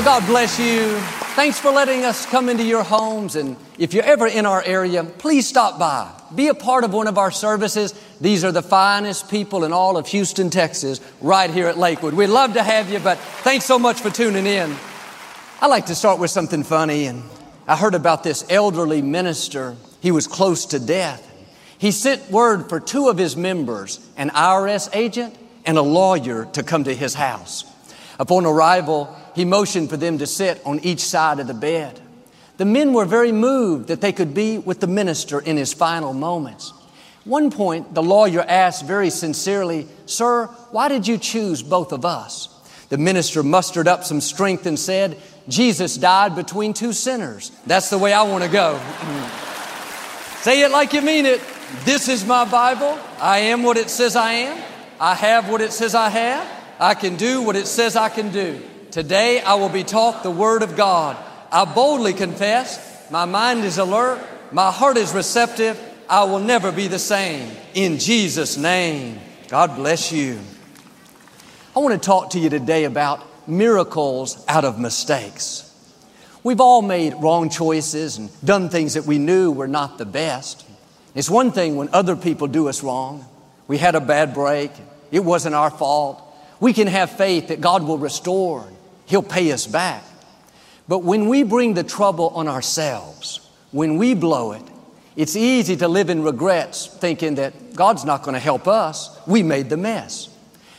Well, God bless you. Thanks for letting us come into your homes. And if you're ever in our area, please stop by. Be a part of one of our services. These are the finest people in all of Houston, Texas, right here at Lakewood. We'd love to have you, but thanks so much for tuning in. I like to start with something funny. And I heard about this elderly minister. He was close to death. He sent word for two of his members, an IRS agent and a lawyer, to come to his house. Upon arrival, he motioned for them to sit on each side of the bed. The men were very moved that they could be with the minister in his final moments. One point, the lawyer asked very sincerely, Sir, why did you choose both of us? The minister mustered up some strength and said, Jesus died between two sinners. That's the way I want to go. Say it like you mean it. This is my Bible. I am what it says I am. I have what it says I have. I can do what it says I can do. Today I will be taught the Word of God. I boldly confess, my mind is alert, my heart is receptive, I will never be the same. In Jesus' name, God bless you. I want to talk to you today about miracles out of mistakes. We've all made wrong choices and done things that we knew were not the best. It's one thing when other people do us wrong. We had a bad break, it wasn't our fault. We can have faith that God will restore He'll pay us back. But when we bring the trouble on ourselves, when we blow it, it's easy to live in regrets thinking that God's not going to help us. We made the mess.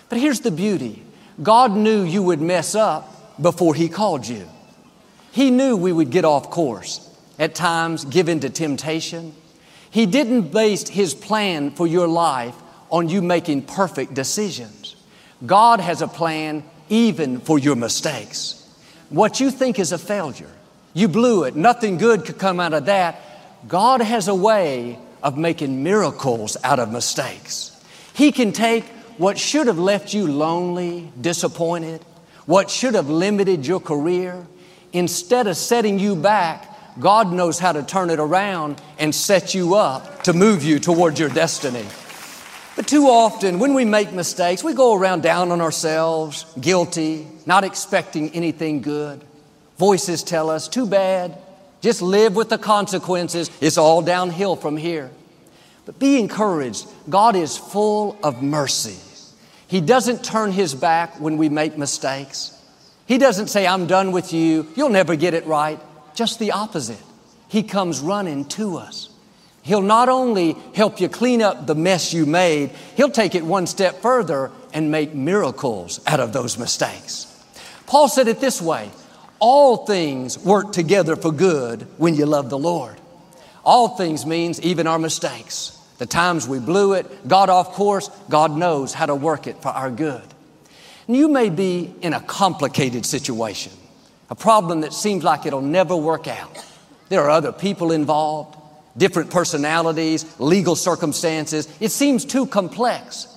But here's the beauty God knew you would mess up before He called you. He knew we would get off course, at times give in to temptation. He didn't base His plan for your life on you making perfect decisions. God has a plan even for your mistakes. What you think is a failure, you blew it, nothing good could come out of that. God has a way of making miracles out of mistakes. He can take what should have left you lonely, disappointed, what should have limited your career, instead of setting you back, God knows how to turn it around and set you up to move you towards your destiny. But too often, when we make mistakes, we go around down on ourselves, guilty, not expecting anything good. Voices tell us, too bad, just live with the consequences. It's all downhill from here. But be encouraged. God is full of mercy. He doesn't turn His back when we make mistakes. He doesn't say, I'm done with you. You'll never get it right. Just the opposite. He comes running to us. He'll not only help you clean up the mess you made, He'll take it one step further and make miracles out of those mistakes. Paul said it this way All things work together for good when you love the Lord. All things means even our mistakes. The times we blew it, got off course, God knows how to work it for our good. And you may be in a complicated situation, a problem that seems like it'll never work out. There are other people involved different personalities, legal circumstances. It seems too complex,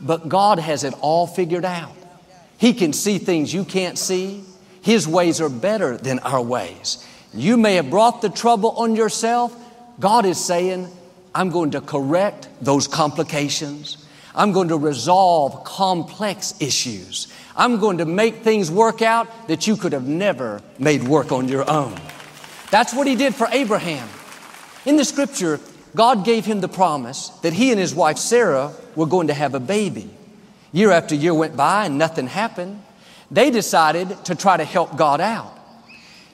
but God has it all figured out. He can see things you can't see. His ways are better than our ways. You may have brought the trouble on yourself. God is saying, I'm going to correct those complications. I'm going to resolve complex issues. I'm going to make things work out that you could have never made work on your own. That's what He did for Abraham. In the scripture, God gave him the promise that he and his wife Sarah were going to have a baby. Year after year went by and nothing happened. They decided to try to help God out.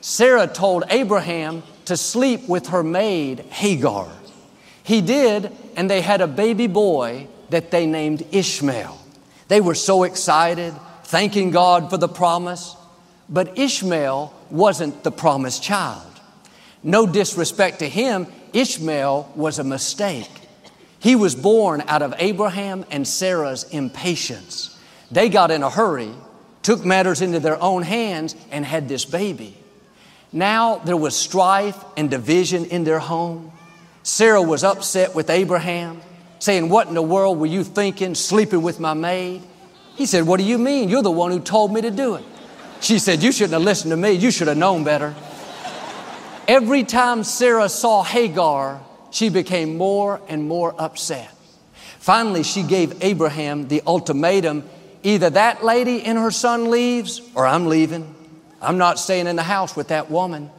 Sarah told Abraham to sleep with her maid Hagar. He did, and they had a baby boy that they named Ishmael. They were so excited, thanking God for the promise. But Ishmael wasn't the promised child. No disrespect to him, Ishmael was a mistake. He was born out of Abraham and Sarah's impatience. They got in a hurry, took matters into their own hands, and had this baby. Now there was strife and division in their home. Sarah was upset with Abraham, saying, What in the world were you thinking, sleeping with my maid? He said, What do you mean? You're the one who told me to do it. She said, You shouldn't have listened to me. You should have known better. Every time Sarah saw Hagar, she became more and more upset. Finally, she gave Abraham the ultimatum either that lady and her son leaves or I'm leaving. I'm not staying in the house with that woman.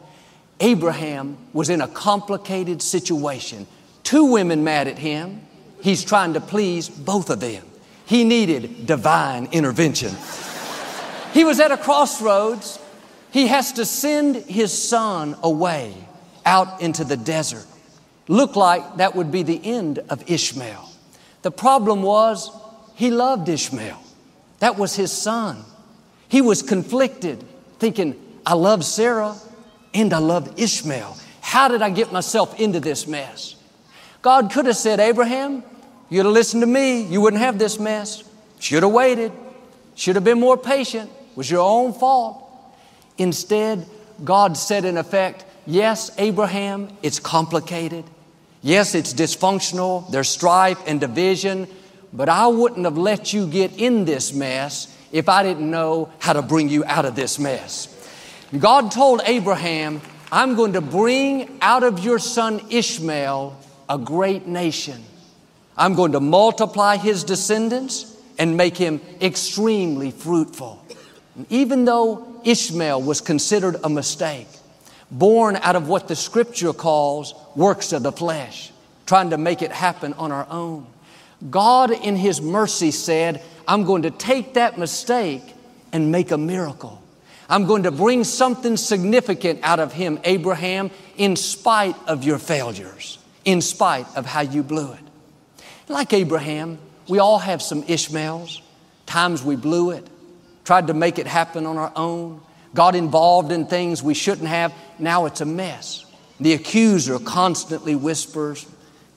Abraham was in a complicated situation. Two women mad at him. He's trying to please both of them. He needed divine intervention. he was at a crossroads. He has to send his son away out into the desert. Looked like that would be the end of Ishmael. The problem was he loved Ishmael. That was his son. He was conflicted, thinking, I love Sarah and I love Ishmael. How did I get myself into this mess? God could have said, Abraham, you'd have listened to me, you wouldn't have this mess. Should have waited, should have been more patient, It was your own fault. Instead, God said, in effect, Yes, Abraham, it's complicated. Yes, it's dysfunctional. There's strife and division, but I wouldn't have let you get in this mess if I didn't know how to bring you out of this mess. God told Abraham, I'm going to bring out of your son Ishmael a great nation. I'm going to multiply his descendants and make him extremely fruitful. Even though Ishmael was considered a mistake, born out of what the scripture calls works of the flesh, trying to make it happen on our own. God, in His mercy, said, I'm going to take that mistake and make a miracle. I'm going to bring something significant out of him, Abraham, in spite of your failures, in spite of how you blew it. Like Abraham, we all have some Ishmaels. Times we blew it, tried to make it happen on our own, got involved in things we shouldn't have. Now it's a mess. The accuser constantly whispers,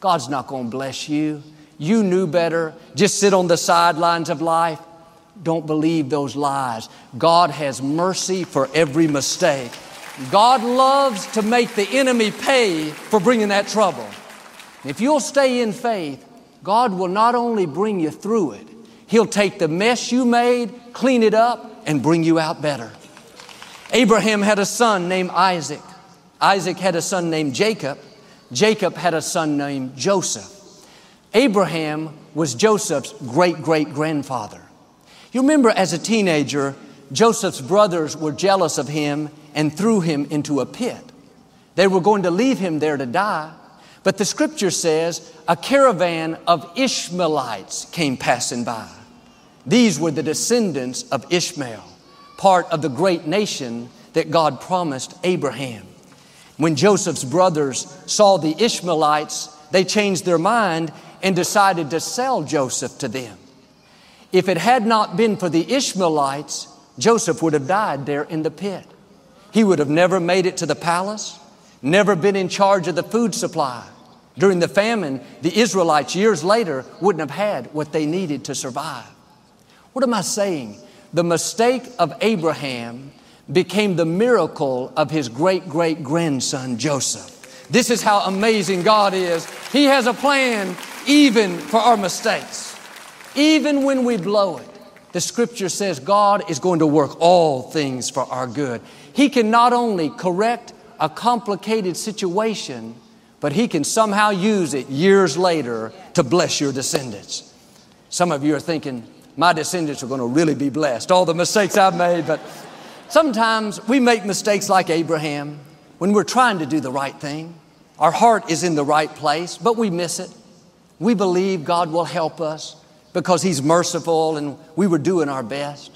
God's not going to bless you. You knew better. Just sit on the sidelines of life. Don't believe those lies. God has mercy for every mistake. God loves to make the enemy pay for bringing that trouble. If you'll stay in faith, God will not only bring you through it, He'll take the mess you made, clean it up, and bring you out better. Abraham had a son named Isaac. Isaac had a son named Jacob. Jacob had a son named Joseph. Abraham was Joseph's great great grandfather. You remember as a teenager, Joseph's brothers were jealous of him and threw him into a pit. They were going to leave him there to die, but the scripture says a caravan of Ishmaelites came passing by. These were the descendants of Ishmael part of the great nation that God promised Abraham. When Joseph's brothers saw the Ishmaelites, they changed their mind and decided to sell Joseph to them. If it had not been for the Ishmaelites, Joseph would have died there in the pit. He would have never made it to the palace, never been in charge of the food supply. During the famine, the Israelites years later wouldn't have had what they needed to survive. What am I saying? the mistake of Abraham became the miracle of his great great grandson Joseph. This is how amazing God is. He has a plan even for our mistakes. Even when we blow it, the scripture says God is going to work all things for our good. He can not only correct a complicated situation, but He can somehow use it years later to bless your descendants. Some of you are thinking, my descendants are going to really be blessed. All the mistakes I've made, but sometimes we make mistakes like Abraham when we're trying to do the right thing. Our heart is in the right place, but we miss it. We believe God will help us because He's merciful and we were doing our best.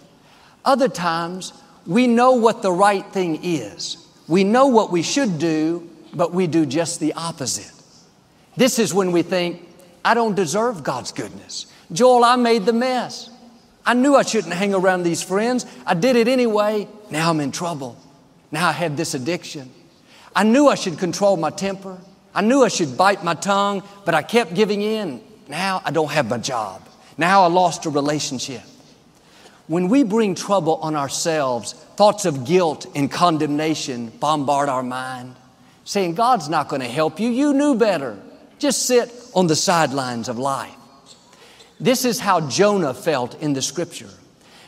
Other times, we know what the right thing is. We know what we should do, but we do just the opposite. This is when we think, I don't deserve God's goodness. Joel, I made the mess. I knew I shouldn't hang around these friends. I did it anyway. Now I'm in trouble. Now I have this addiction. I knew I should control my temper. I knew I should bite my tongue, but I kept giving in. Now I don't have my job. Now I lost a relationship. When we bring trouble on ourselves, thoughts of guilt and condemnation bombard our mind, saying, God's not going to help you. You knew better. Just sit on the sidelines of life. This is how Jonah felt in the scripture.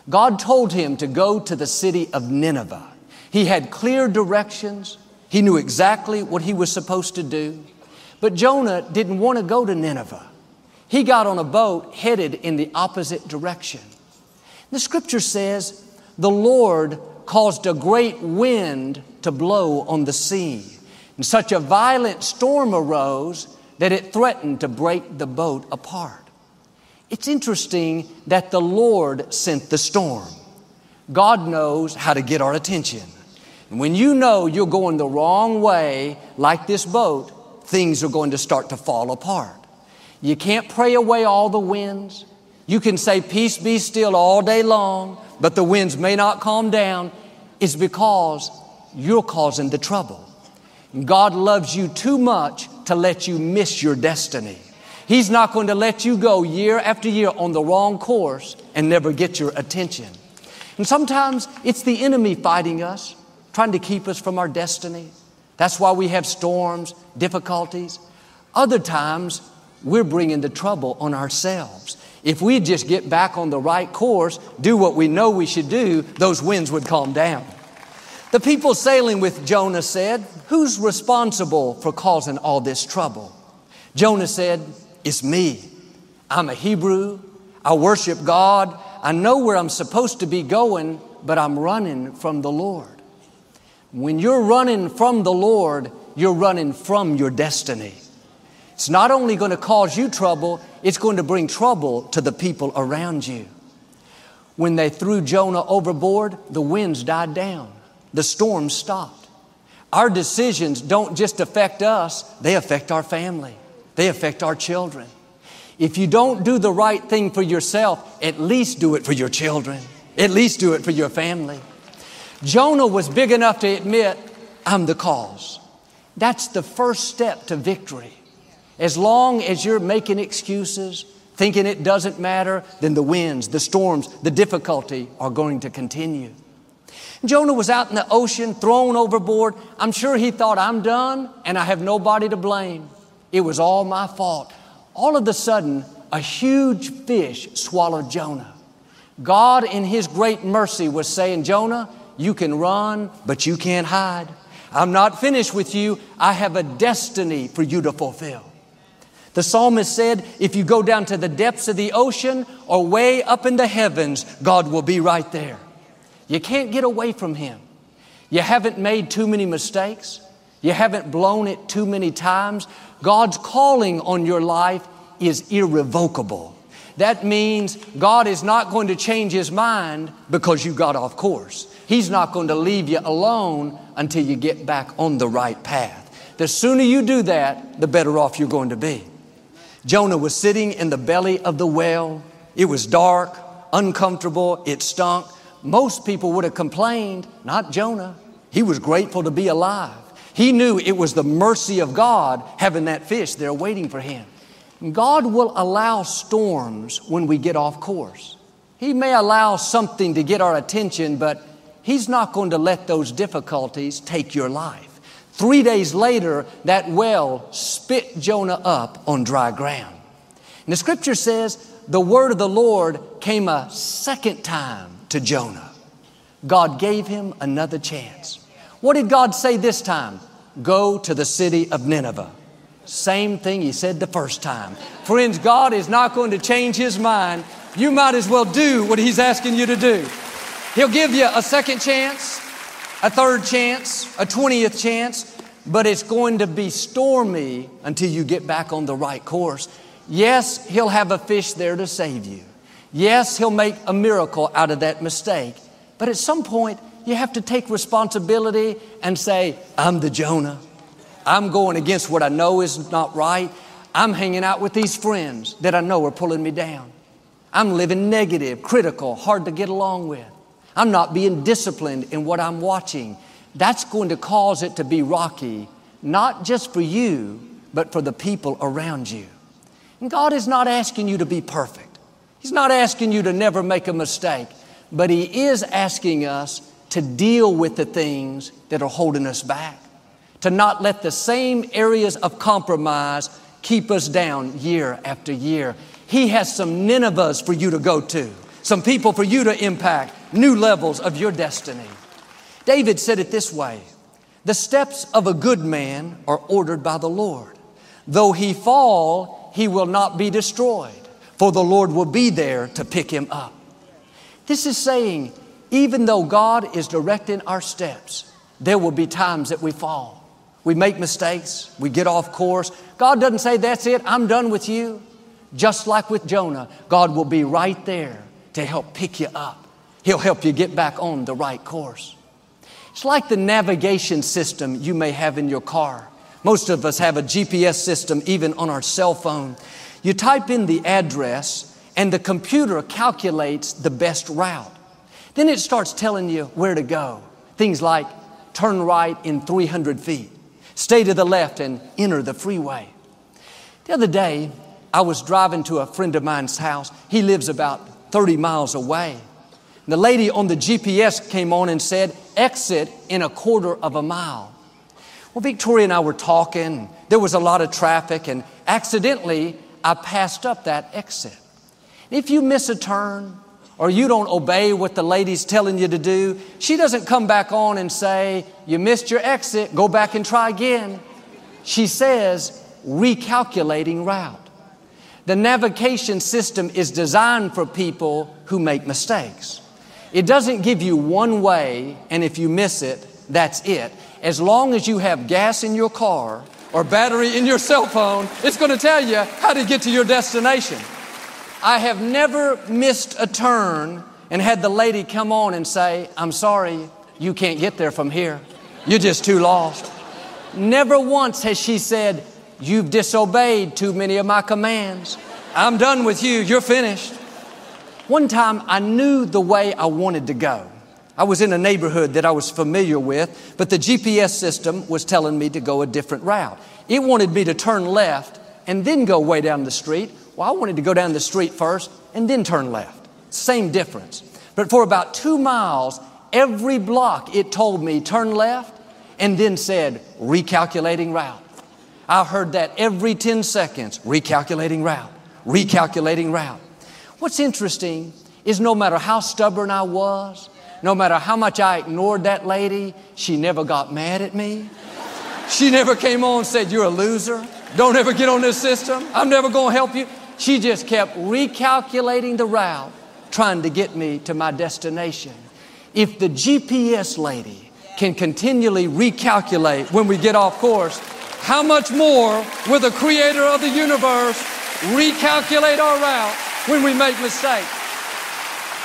God told him to go to the city of Nineveh. He had clear directions. He knew exactly what he was supposed to do. But Jonah didn't want to go to Nineveh. He got on a boat headed in the opposite direction. The scripture says the Lord caused a great wind to blow on the sea. And such a violent storm arose that it threatened to break the boat apart. It's interesting that the Lord sent the storm. God knows how to get our attention. And when you know you're going the wrong way, like this boat, things are going to start to fall apart. You can't pray away all the winds. You can say, Peace be still all day long, but the winds may not calm down. It's because you're causing the trouble. God loves you too much to let you miss your destiny. He's not going to let you go year after year on the wrong course and never get your attention. And sometimes it's the enemy fighting us, trying to keep us from our destiny. That's why we have storms, difficulties. Other times, we're bringing the trouble on ourselves. If we just get back on the right course, do what we know we should do, those winds would calm down. The people sailing with Jonah said, Who's responsible for causing all this trouble? Jonah said, It's me. I'm a Hebrew. I worship God. I know where I'm supposed to be going, but I'm running from the Lord. When you're running from the Lord, you're running from your destiny. It's not only going to cause you trouble, it's going to bring trouble to the people around you. When they threw Jonah overboard, the winds died down, the storm stopped. Our decisions don't just affect us, they affect our family, they affect our children. If you don't do the right thing for yourself, at least do it for your children, at least do it for your family. Jonah was big enough to admit, I'm the cause. That's the first step to victory. As long as you're making excuses, thinking it doesn't matter, then the winds, the storms, the difficulty are going to continue. Jonah was out in the ocean, thrown overboard. I'm sure he thought, I'm done and I have nobody to blame. It was all my fault. All of a sudden, a huge fish swallowed Jonah. God, in His great mercy, was saying, Jonah, you can run, but you can't hide. I'm not finished with you. I have a destiny for you to fulfill. The psalmist said, if you go down to the depths of the ocean or way up in the heavens, God will be right there. You can't get away from Him. You haven't made too many mistakes. You haven't blown it too many times. God's calling on your life is irrevocable. That means God is not going to change His mind because you got off course. He's not going to leave you alone until you get back on the right path. The sooner you do that, the better off you're going to be. Jonah was sitting in the belly of the whale. It was dark, uncomfortable, it stunk. Most people would have complained, not Jonah. He was grateful to be alive. He knew it was the mercy of God having that fish there waiting for him. God will allow storms when we get off course. He may allow something to get our attention, but He's not going to let those difficulties take your life. Three days later, that well spit Jonah up on dry ground. And the scripture says the word of the Lord came a second time to Jonah. God gave him another chance. What did God say this time? Go to the city of Nineveh. Same thing he said the first time. Friends, God is not going to change his mind. You might as well do what he's asking you to do. He'll give you a second chance, a third chance, a 20th chance, but it's going to be stormy until you get back on the right course. Yes, he'll have a fish there to save you. Yes, he'll make a miracle out of that mistake. But at some point, you have to take responsibility and say, I'm the Jonah. I'm going against what I know is not right. I'm hanging out with these friends that I know are pulling me down. I'm living negative, critical, hard to get along with. I'm not being disciplined in what I'm watching. That's going to cause it to be rocky, not just for you, but for the people around you. And God is not asking you to be perfect. He's not asking you to never make a mistake, but He is asking us to deal with the things that are holding us back to not let the same areas of compromise keep us down year after year. He has some Ninevehs for you to go to, some people for you to impact, new levels of your destiny. David said it this way The steps of a good man are ordered by the Lord. Though he fall, he will not be destroyed, for the Lord will be there to pick him up. This is saying even though God is directing our steps, there will be times that we fall. We make mistakes, we get off course. God doesn't say, That's it, I'm done with you. Just like with Jonah, God will be right there to help pick you up. He'll help you get back on the right course. It's like the navigation system you may have in your car. Most of us have a GPS system even on our cell phone. You type in the address and the computer calculates the best route. Then it starts telling you where to go. Things like turn right in 300 feet, stay to the left and enter the freeway. The other day, I was driving to a friend of mine's house. He lives about 30 miles away. The lady on the GPS came on and said, exit in a quarter of a mile. Well, Victoria and I were talking. There was a lot of traffic, and accidentally, I passed up that exit. If you miss a turn or you don't obey what the lady's telling you to do, she doesn't come back on and say, You missed your exit, go back and try again. She says, Recalculating route. The navigation system is designed for people who make mistakes. It doesn't give you one way, and if you miss it, that's it. As long as you have gas in your car or battery in your cell phone, it's going to tell you how to get to your destination. I have never missed a turn and had the lady come on and say, I'm sorry, you can't get there from here. You're just too lost. Never once has she said, You've disobeyed too many of my commands. I'm done with you. You're finished. One time I knew the way I wanted to go. I was in a neighborhood that I was familiar with, but the GPS system was telling me to go a different route. It wanted me to turn left and then go way down the street. Well, I wanted to go down the street first and then turn left. Same difference. But for about two miles, every block it told me turn left and then said recalculating route. I heard that every 10 seconds, recalculating route, recalculating route. What's interesting is no matter how stubborn I was, no matter how much I ignored that lady, she never got mad at me. She never came on and said, You're a loser. Don't ever get on this system. I'm never going to help you. She just kept recalculating the route, trying to get me to my destination. If the GPS lady can continually recalculate when we get off course, how much more will the creator of the universe recalculate our route when we make mistakes?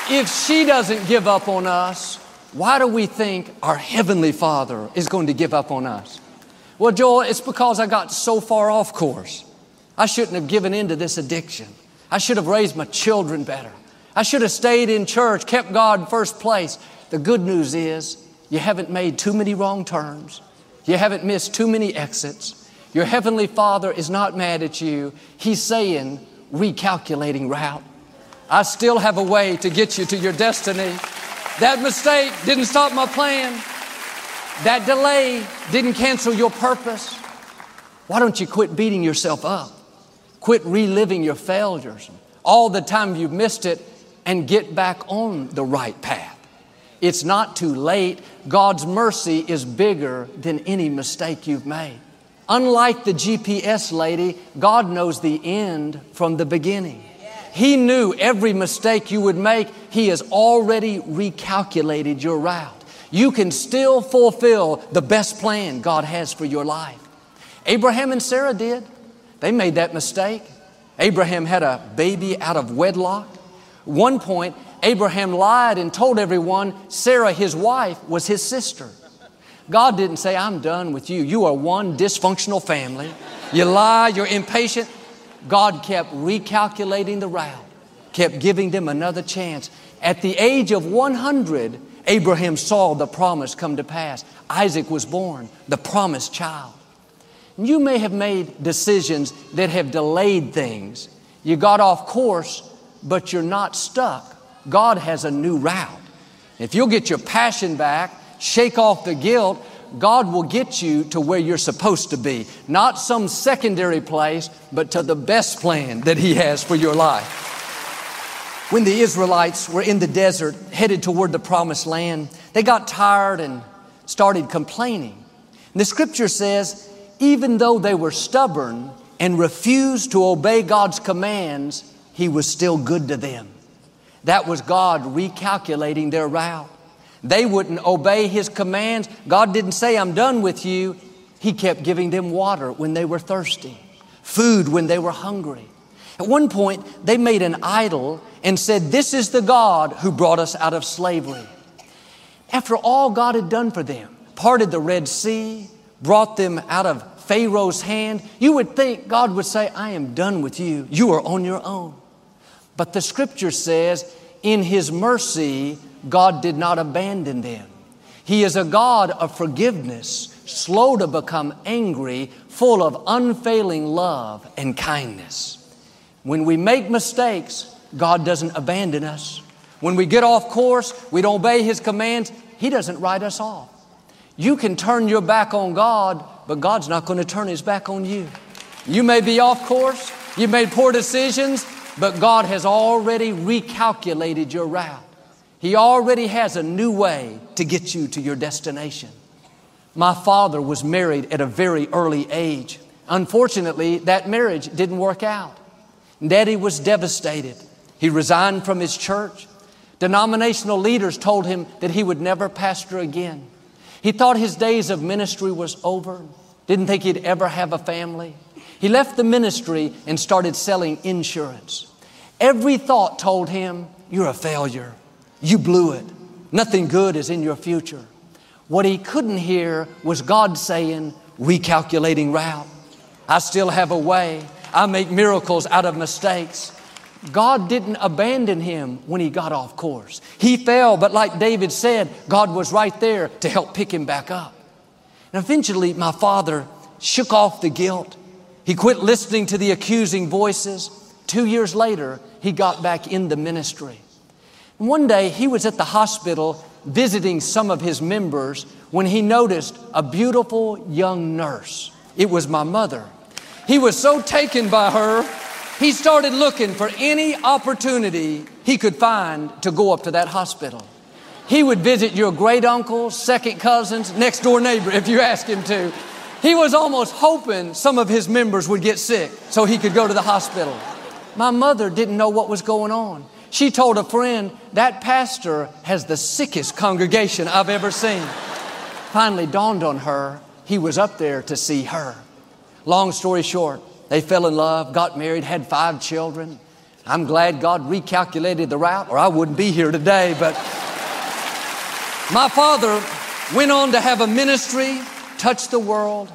If she doesn't give up on us, why do we think our Heavenly Father is going to give up on us? Well, Joel, it's because I got so far off course. I shouldn't have given in to this addiction. I should have raised my children better. I should have stayed in church, kept God first place. The good news is you haven't made too many wrong turns. You haven't missed too many exits. Your Heavenly Father is not mad at you. He's saying, recalculating route. I still have a way to get you to your destiny. That mistake didn't stop my plan. That delay didn't cancel your purpose. Why don't you quit beating yourself up? Quit reliving your failures, all the time you've missed it, and get back on the right path. It's not too late. God's mercy is bigger than any mistake you've made. Unlike the GPS lady, God knows the end from the beginning. He knew every mistake you would make. He has already recalculated your route. You can still fulfill the best plan God has for your life. Abraham and Sarah did. They made that mistake. Abraham had a baby out of wedlock. One point, Abraham lied and told everyone Sarah, his wife, was his sister. God didn't say, I'm done with you. You are one dysfunctional family. You lie, you're impatient. God kept recalculating the route, kept giving them another chance. At the age of 100, Abraham saw the promise come to pass. Isaac was born, the promised child. You may have made decisions that have delayed things. You got off course, but you're not stuck. God has a new route. If you'll get your passion back, shake off the guilt, God will get you to where you're supposed to be. Not some secondary place, but to the best plan that He has for your life. When the Israelites were in the desert headed toward the promised land, they got tired and started complaining. And the scripture says, even though they were stubborn and refused to obey God's commands, He was still good to them. That was God recalculating their route. They wouldn't obey His commands. God didn't say, I'm done with you. He kept giving them water when they were thirsty, food when they were hungry. At one point, they made an idol and said, This is the God who brought us out of slavery. After all God had done for them, parted the Red Sea, brought them out of Pharaoh's hand, you would think God would say, I am done with you. You are on your own. But the scripture says, in His mercy, God did not abandon them. He is a God of forgiveness, slow to become angry, full of unfailing love and kindness. When we make mistakes, God doesn't abandon us. When we get off course, we don't obey His commands, He doesn't write us off. You can turn your back on God, but God's not going to turn His back on you. You may be off course, you made poor decisions, but God has already recalculated your route. He already has a new way to get you to your destination. My father was married at a very early age. Unfortunately, that marriage didn't work out. Daddy was devastated. He resigned from his church. Denominational leaders told him that he would never pastor again. He thought his days of ministry was over, didn't think he'd ever have a family. He left the ministry and started selling insurance. Every thought told him, You're a failure. You blew it. Nothing good is in your future. What he couldn't hear was God saying, Recalculating route. I still have a way. I make miracles out of mistakes. God didn't abandon him when he got off course. He fell, but like David said, God was right there to help pick him back up. And eventually, my father shook off the guilt. He quit listening to the accusing voices. Two years later, he got back in the ministry. One day, he was at the hospital visiting some of his members when he noticed a beautiful young nurse. It was my mother. He was so taken by her, he started looking for any opportunity he could find to go up to that hospital. He would visit your great uncles, second cousins, next door neighbor if you ask him to. He was almost hoping some of his members would get sick so he could go to the hospital. My mother didn't know what was going on. She told a friend, that pastor has the sickest congregation I've ever seen. Finally dawned on her, he was up there to see her. Long story short, they fell in love, got married, had five children. I'm glad God recalculated the route, or I wouldn't be here today. But my father went on to have a ministry touched the world,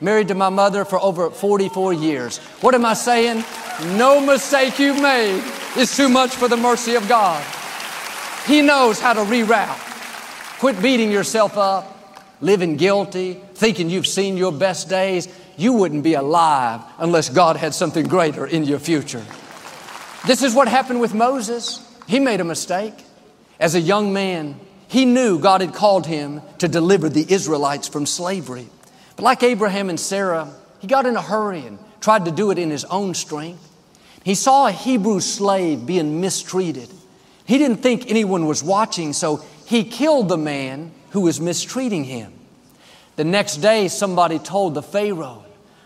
married to my mother for over 44 years. What am I saying? No mistake you've made is too much for the mercy of God. He knows how to reroute. Quit beating yourself up, living guilty, thinking you've seen your best days. You wouldn't be alive unless God had something greater in your future. This is what happened with Moses. He made a mistake. As a young man, he knew God had called him to deliver the Israelites from slavery. But like Abraham and Sarah, he got in a hurry and tried to do it in his own strength. He saw a Hebrew slave being mistreated. He didn't think anyone was watching, so he killed the man who was mistreating him. The next day, somebody told the Pharaoh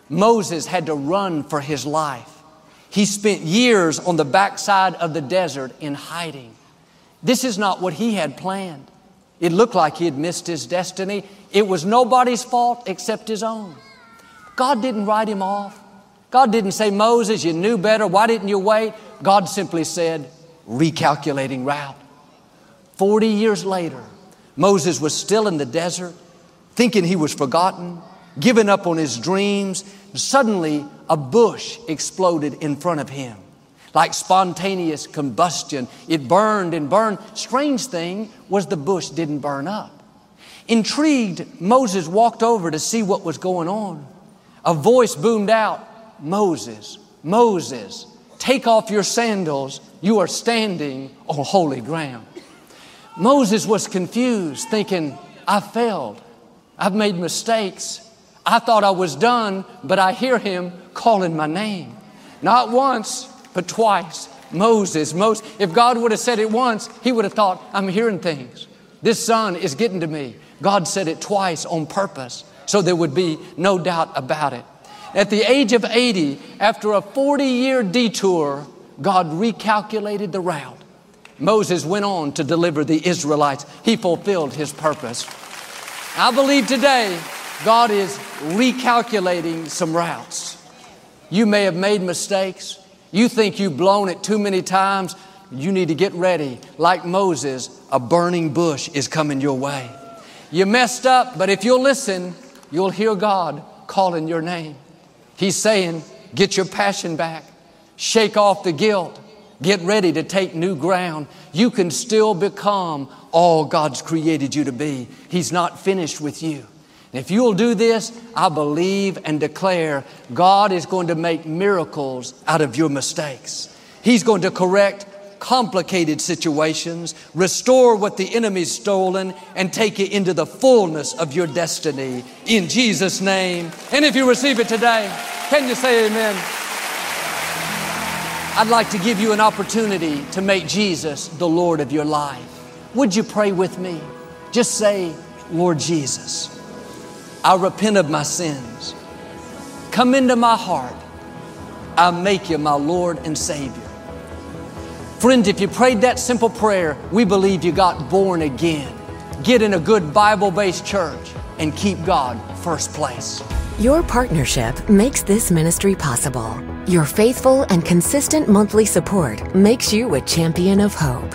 Moses had to run for his life. He spent years on the backside of the desert in hiding. This is not what he had planned. It looked like he had missed his destiny. It was nobody's fault except his own. God didn't write him off. God didn't say, Moses, you knew better. Why didn't you wait? God simply said, recalculating route. 40 years later, Moses was still in the desert, thinking he was forgotten, giving up on his dreams. Suddenly, a bush exploded in front of him like spontaneous combustion. It burned and burned. Strange thing was the bush didn't burn up. Intrigued, Moses walked over to see what was going on. A voice boomed out, Moses, Moses, take off your sandals. You are standing on holy ground. Moses was confused, thinking, I failed. I've made mistakes. I thought I was done, but I hear him calling my name. Not once, but twice. Moses, Moses. If God would have said it once, he would have thought, I'm hearing things. This sun is getting to me. God said it twice on purpose, so there would be no doubt about it. At the age of 80, after a 40 year detour, God recalculated the route. Moses went on to deliver the Israelites. He fulfilled his purpose. I believe today God is recalculating some routes. You may have made mistakes. You think you've blown it too many times. You need to get ready. Like Moses, a burning bush is coming your way. You messed up, but if you'll listen, you'll hear God calling your name. He's saying, Get your passion back, shake off the guilt, get ready to take new ground. You can still become all God's created you to be. He's not finished with you. If you'll do this, I believe and declare God is going to make miracles out of your mistakes. He's going to correct complicated situations, restore what the enemy's stolen, and take you into the fullness of your destiny in Jesus' name. And if you receive it today, can you say amen? I'd like to give you an opportunity to make Jesus the Lord of your life. Would you pray with me? Just say, Lord Jesus, I repent of my sins. Come into my heart. I make you my Lord and Savior. Friend, if you prayed that simple prayer, we believe you got born again. Get in a good Bible based church and keep God first place. Your partnership makes this ministry possible. Your faithful and consistent monthly support makes you a champion of hope.